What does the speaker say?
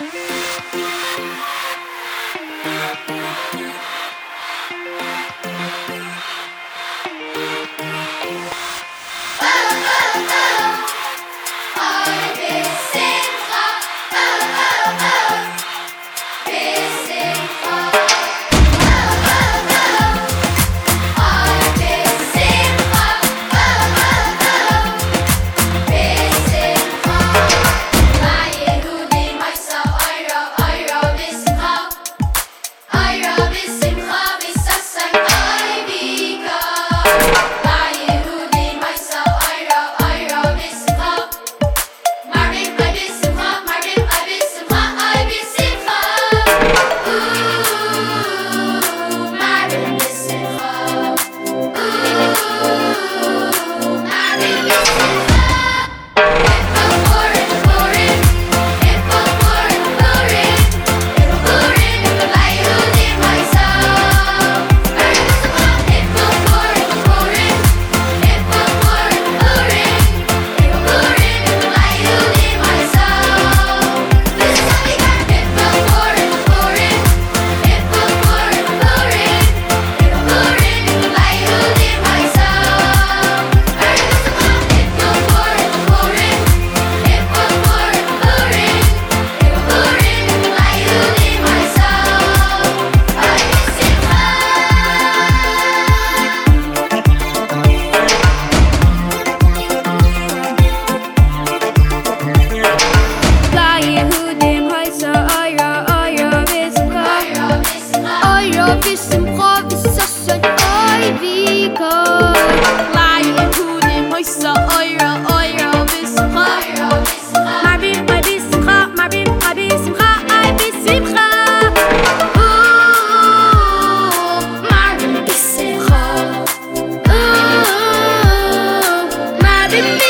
Bye. didn't